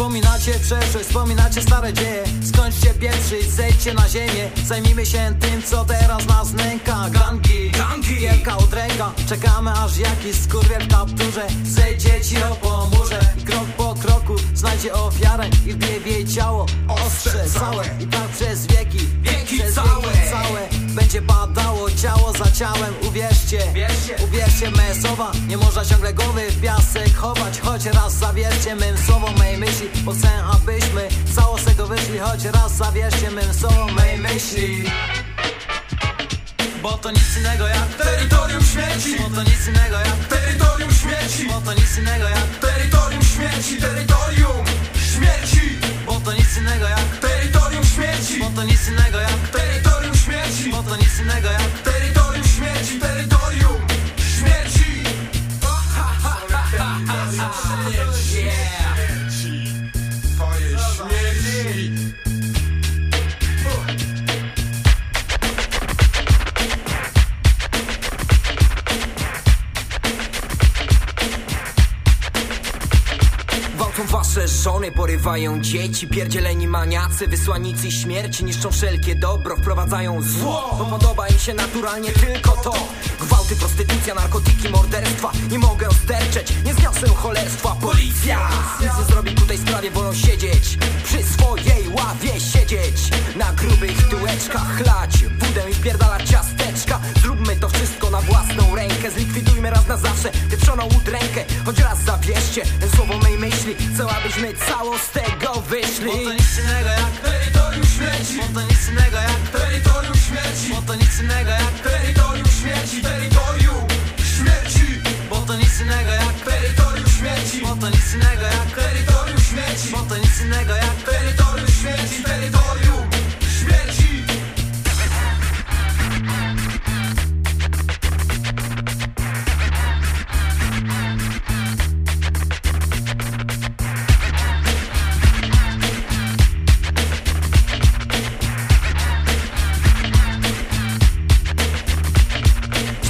Pamiętacie przeszłość, wspominacie stare dzieje. Skończcie pieprzyć, zejdźcie na ziemię. Zajmijmy się tym, co teraz nas nęka. Gangi, Gangi. wielka udręka Czekamy aż jakiś skurwiel w kapturze Zejdzie ci o pomurze. Krok po kroku znajdzie ofiarę I wbije w jej ciało. Ostrze całe I tak przez wieki, Wieki całe. całe. Będzie padało ciało za ciałem Uwierzcie, Wierzcie. uwierzcie me słowa. Nie można ciągle głowy w piasek chować. Choć raz zawierzcie mym słowom mej myśli. Bo chcę abyśmy cało z tego wyszli. Choć raz zawierzcie mym słowom mej myśli. Bo to nic innego jak Terytorium śmierci Bo to nic innego jak Terytorium śmierci Bo to nic innego jak Terytorium śmierci Terytorium śmierci Bo to nic innego jak Terytorium śmierci. Bo to nic innego jak Terytorium śmierci. Bo to nic innego jak Terytorium śmierci. Terytorium śmierci. Twoje śmierci wasze żony, porywają dzieci Pierdzieleni maniacy, wysłannicy śmierci Niszczą wszelkie dobro, wprowadzają zło. Bo podoba im się naturalnie tylko to. Gwałty, prostytucja, narkotyki, morderstwa. Nie mogę sterczeć, nie zniosę cholerstwa. Policja! Nic nie zrobi ku tej sprawie, wolą siedzieć. Przy swojej ławie siedzieć. Na grubych tyłeczkach chlać. Wódę i wpierdalać zawsze pieprzoną udrękę Choć raz zawierzcie słowo mej myśli Chcę abyśmy cało z tego wyszli. Bo to nic innego jak Terytorium śmierci. Bo to nic innego jak Terytorium śmierci. Bo to nic innego jak Terytorium śmierci. Terytorium śmierci. Bo to nic innego jak Terytorium śmierci. Bo to nic innego jak Terytorium śmierci. Bo to nic innego jak Terytorium śmierci. Terytorium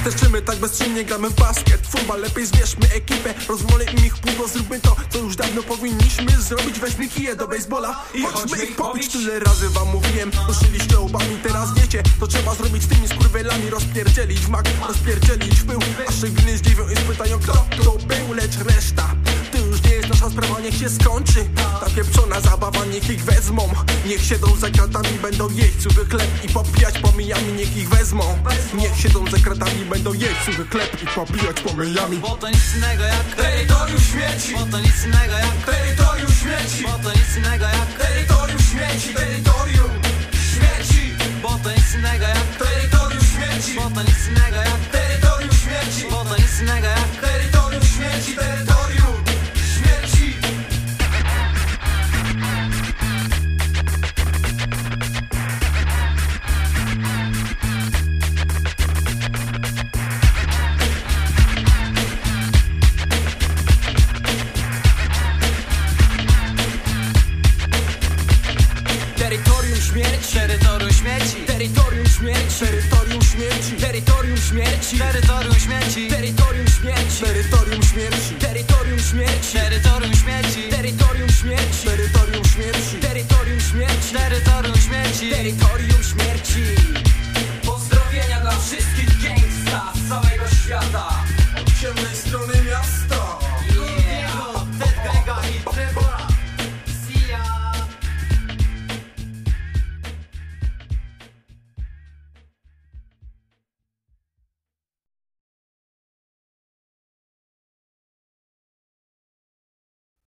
Sterczymy tak bezczynnie, gramy w basket Futbol, lepiej zbierzmy ekipę Rozwolimy ich pudło, zróbmy to, co już dawno powinniśmy zrobić. Weźmy kije do baseballa I Chodźmy ich pobić, tyle razy wam mówiłem Ruszyliście łbami, teraz wiecie To trzeba zrobić z tymi skurwielami Rozpierdzielić w mak, rozpierdzielić w pył. Aż się gny zdziwią i spytają kto to był Lecz reszta, to już nie jest nasza sprawa Niech się skończy, ta pieprzona zabawa Niech ich wezmą, niech siedzą za kratami Będą jeść suchy chleb i popijać pomijami Niech ich wezmą, niech siedzą za kratami Będą jeść suchy chleb i popijać pomijami Bo to nic innego jak Terytorium śmierci Bo to nic innego jak Terytorium śmierci Bo to nic innego jak Terytorium śmierci Terytorium śmierci Bo to nic innego jak Terytorium śmierci Bo to nic innego jak Terytorium śmierci Terytorium śmieci Terytorium śmierci Terytorium śmierci, Terytorium śmierci Terytorium śmieci Terytorium śmierci terytorium śmierci Terytorium śmierci Terytorium śmieci Terytorium śmierci Terytorium śmierci Terytorium śmierci Terytorium śmieci Terytorium